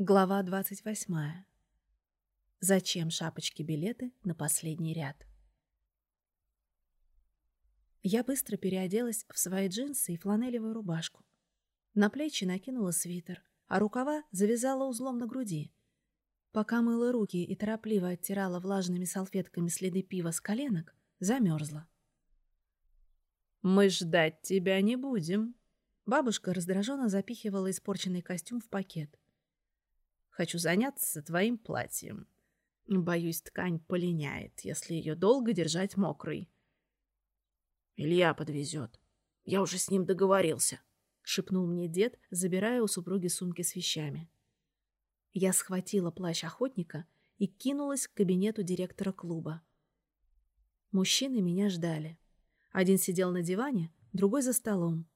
Глава 28. Зачем шапочки билеты на последний ряд? Я быстро переоделась в свои джинсы и фланелевую рубашку. На плечи накинула свитер, а рукава завязала узлом на груди. Пока мыла руки и торопливо оттирала влажными салфетками следы пива с коленок, замерзла. «Мы ждать тебя не будем», Бабушка раздраженно запихивала испорченный костюм в пакет. Хочу заняться твоим платьем. Боюсь, ткань полиняет, если ее долго держать мокрой. Илья подвезет. Я уже с ним договорился, — шепнул мне дед, забирая у супруги сумки с вещами. Я схватила плащ охотника и кинулась к кабинету директора клуба. Мужчины меня ждали. Один сидел на диване, другой за столом.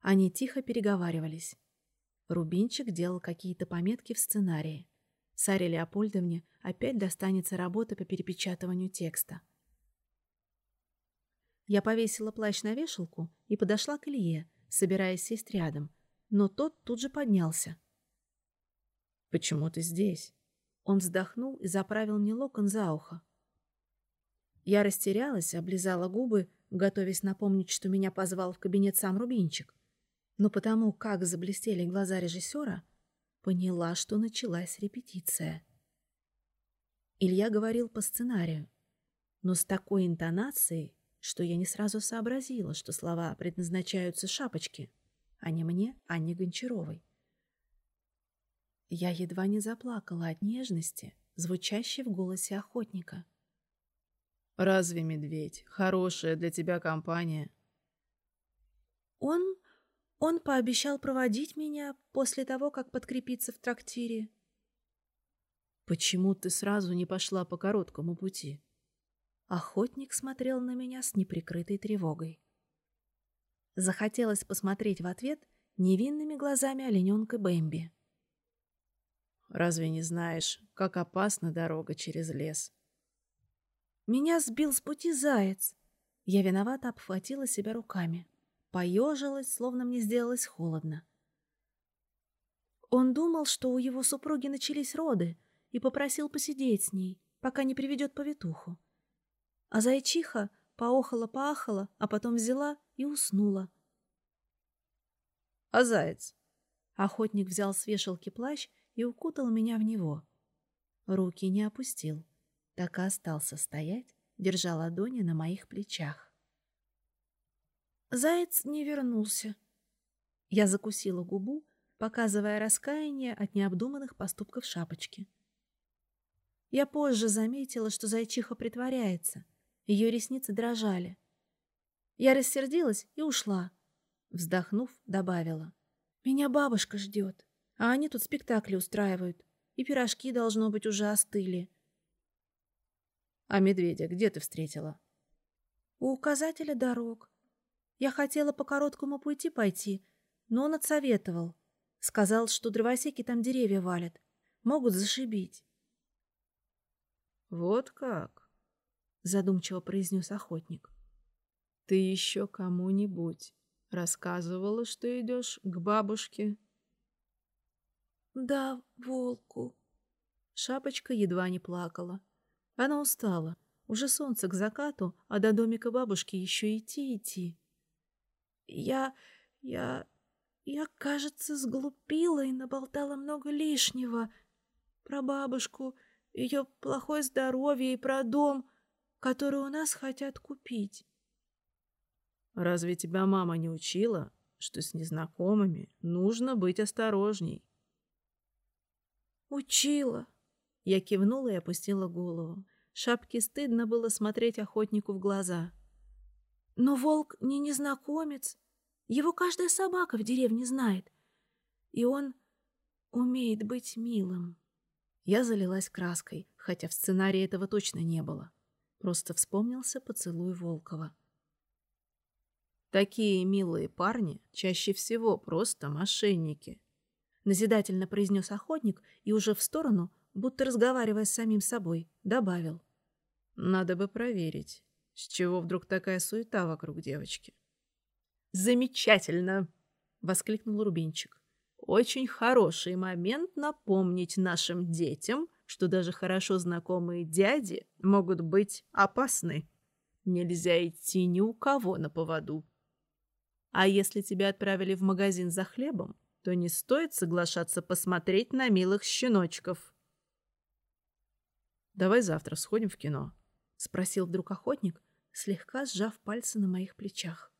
Они тихо переговаривались. Рубинчик делал какие-то пометки в сценарии. Саре Леопольдовне опять достанется работа по перепечатыванию текста. Я повесила плащ на вешалку и подошла к Илье, собираясь сесть рядом, но тот тут же поднялся. «Почему ты здесь?» Он вздохнул и заправил мне локон за ухо. Я растерялась, облизала губы, готовясь напомнить, что меня позвал в кабинет сам Рубинчик но потому как заблестели глаза режиссера, поняла, что началась репетиция. Илья говорил по сценарию, но с такой интонацией, что я не сразу сообразила, что слова предназначаются шапочке, а не мне, а не Гончаровой. Я едва не заплакала от нежности, звучащей в голосе охотника. «Разве, медведь, хорошая для тебя компания?» Он он пообещал проводить меня после того, как подкрепиться в трактире. «Почему ты сразу не пошла по короткому пути?» Охотник смотрел на меня с неприкрытой тревогой. Захотелось посмотреть в ответ невинными глазами олененка Бэмби. «Разве не знаешь, как опасна дорога через лес?» Меня сбил с пути заяц. Я виновато обхватила себя руками поежилась, словно мне сделалось холодно. Он думал, что у его супруги начались роды, и попросил посидеть с ней, пока не приведет повитуху. А зайчиха поохала-поахала, а потом взяла и уснула. — А заяц? Охотник взял с вешалки плащ и укутал меня в него. Руки не опустил, так и остался стоять, держа ладони на моих плечах. Заяц не вернулся. Я закусила губу, показывая раскаяние от необдуманных поступков шапочки. Я позже заметила, что зайчиха притворяется. Ее ресницы дрожали. Я рассердилась и ушла. Вздохнув, добавила. «Меня бабушка ждет, а они тут спектакли устраивают, и пирожки, должно быть, уже остыли». «А медведя где ты встретила?» «У указателя дорог. Я хотела по короткому пути пойти, но он отсоветовал. Сказал, что дровосеки там деревья валят. Могут зашибить. — Вот как? — задумчиво произнес охотник. — Ты еще кому-нибудь рассказывала, что идешь к бабушке? — Да, волку. Шапочка едва не плакала. Она устала. Уже солнце к закату, а до домика бабушки еще идти-идти. Я... я... я, кажется, сглупила и наболтала много лишнего. Про бабушку, ее плохое здоровье и про дом, который у нас хотят купить. Разве тебя мама не учила, что с незнакомыми нужно быть осторожней? Учила. Я кивнула и опустила голову. Шапке стыдно было смотреть охотнику в глаза. Но волк не незнакомец. Его каждая собака в деревне знает. И он умеет быть милым. Я залилась краской, хотя в сценарии этого точно не было. Просто вспомнился поцелуй Волкова. Такие милые парни чаще всего просто мошенники. Назидательно произнес охотник и уже в сторону, будто разговаривая с самим собой, добавил. Надо бы проверить, с чего вдруг такая суета вокруг девочки? Замечательно! воскликнул Рубинчик. Очень хороший момент напомнить нашим детям, что даже хорошо знакомые дяди могут быть опасны. Нельзя идти ни у кого на поводу. А если тебя отправили в магазин за хлебом, то не стоит соглашаться посмотреть на милых щеночков. «Давай завтра сходим в кино», — спросил вдруг охотник, слегка сжав пальцы на моих плечах.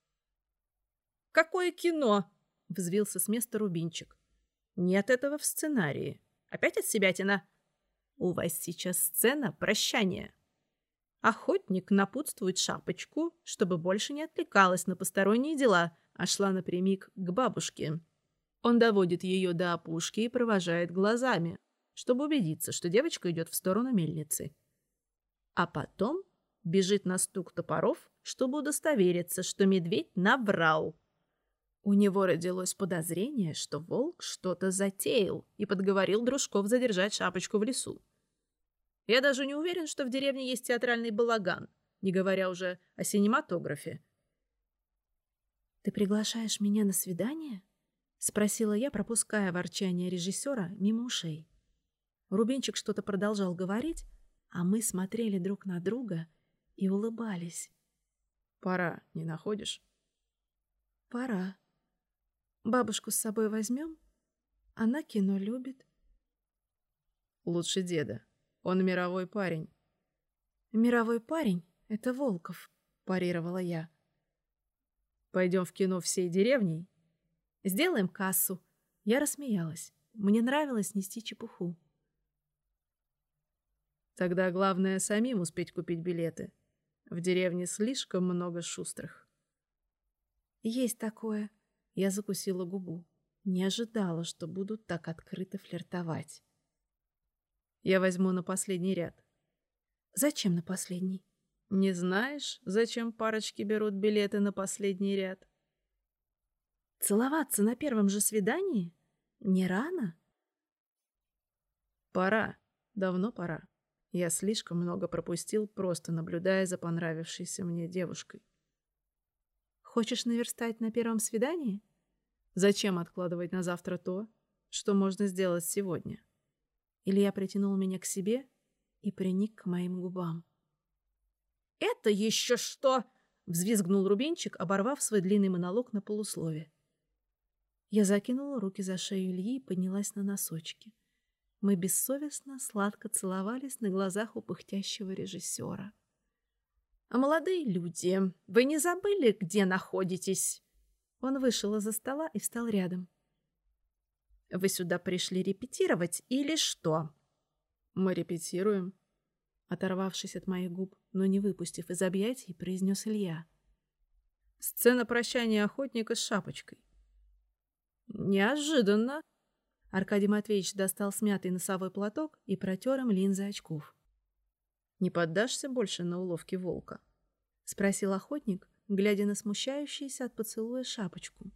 «Какое кино?» — взвился с места Рубинчик. «Нет этого в сценарии. Опять от себятина. У вас сейчас сцена прощания». Охотник напутствует шапочку, чтобы больше не отвлекалась на посторонние дела, а шла напрямик к бабушке. Он доводит ее до опушки и провожает глазами, чтобы убедиться, что девочка идет в сторону мельницы. А потом бежит на стук топоров, чтобы удостовериться, что медведь наврал. У него родилось подозрение, что волк что-то затеял и подговорил дружков задержать шапочку в лесу. Я даже не уверен, что в деревне есть театральный балаган, не говоря уже о синематографе. «Ты приглашаешь меня на свидание?» — спросила я, пропуская ворчание режиссера мимо ушей. Рубинчик что-то продолжал говорить, а мы смотрели друг на друга и улыбались. «Пора, не находишь?» «Пора. Бабушку с собой возьмем? Она кино любит». «Лучше деда. Он мировой парень». «Мировой парень — это Волков», — парировала я. «Пойдем в кино всей деревней?» «Сделаем кассу». Я рассмеялась. Мне нравилось нести чепуху. Тогда главное самим успеть купить билеты. В деревне слишком много шустрых. Есть такое. Я закусила губу. Не ожидала, что будут так открыто флиртовать. Я возьму на последний ряд. Зачем на последний? Не знаешь, зачем парочки берут билеты на последний ряд? Целоваться на первом же свидании? Не рано? Пора. Давно пора. Я слишком много пропустил, просто наблюдая за понравившейся мне девушкой. Хочешь наверстать на первом свидании? Зачем откладывать на завтра то, что можно сделать сегодня? Илья притянул меня к себе и приник к моим губам. «Это еще что?» — взвизгнул Рубинчик, оборвав свой длинный монолог на полуслове. Я закинула руки за шею Ильи и поднялась на носочки. Мы бессовестно сладко целовались на глазах у пыхтящего режиссера. «А молодые люди, вы не забыли, где находитесь?» Он вышел из-за стола и встал рядом. «Вы сюда пришли репетировать или что?» «Мы репетируем», оторвавшись от моих губ, но не выпустив из объятий, произнес Илья. «Сцена прощания охотника с шапочкой». «Неожиданно», Аркадий Матвеевич достал смятый носовой платок и протер им линзы очков. «Не поддашься больше на уловки волка?» — спросил охотник, глядя на смущающуюся от поцелуя шапочку.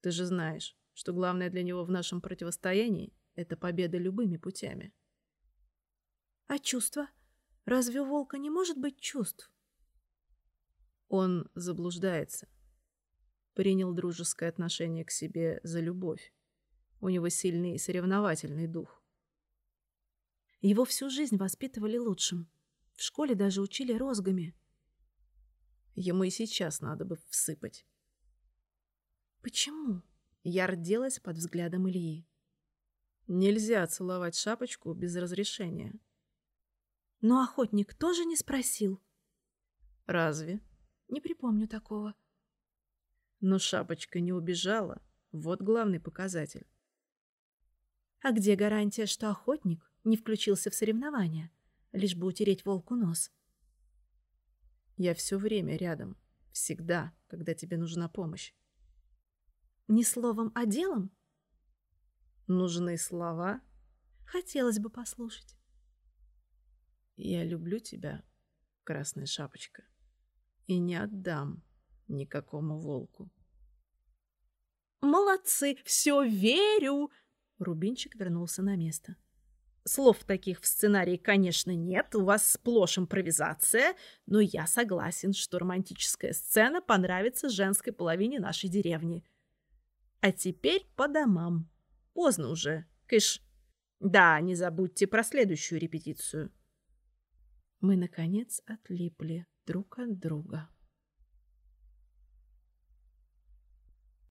«Ты же знаешь, что главное для него в нашем противостоянии — это победа любыми путями». «А чувства? Разве у волка не может быть чувств?» Он заблуждается. Принял дружеское отношение к себе за любовь. У него сильный соревновательный дух. Его всю жизнь воспитывали лучшим. В школе даже учили розгами. Ему и сейчас надо бы всыпать. Почему? Я родилась под взглядом Ильи. Нельзя целовать шапочку без разрешения. Но охотник тоже не спросил. Разве? Не припомню такого. Но шапочка не убежала. Вот главный показатель. А где гарантия, что охотник не включился в соревнования, лишь бы утереть волку нос? Я все время рядом. Всегда, когда тебе нужна помощь. Не словом, а делом? Нужны слова? Хотелось бы послушать. Я люблю тебя, красная шапочка, и не отдам никакому волку. «Молодцы! Все верю!» Рубинчик вернулся на место. Слов таких в сценарии, конечно, нет, у вас сплошь импровизация, но я согласен, что романтическая сцена понравится женской половине нашей деревни. А теперь по домам. Поздно уже. Кыш. Да, не забудьте про следующую репетицию. Мы, наконец, отлипли друг от друга.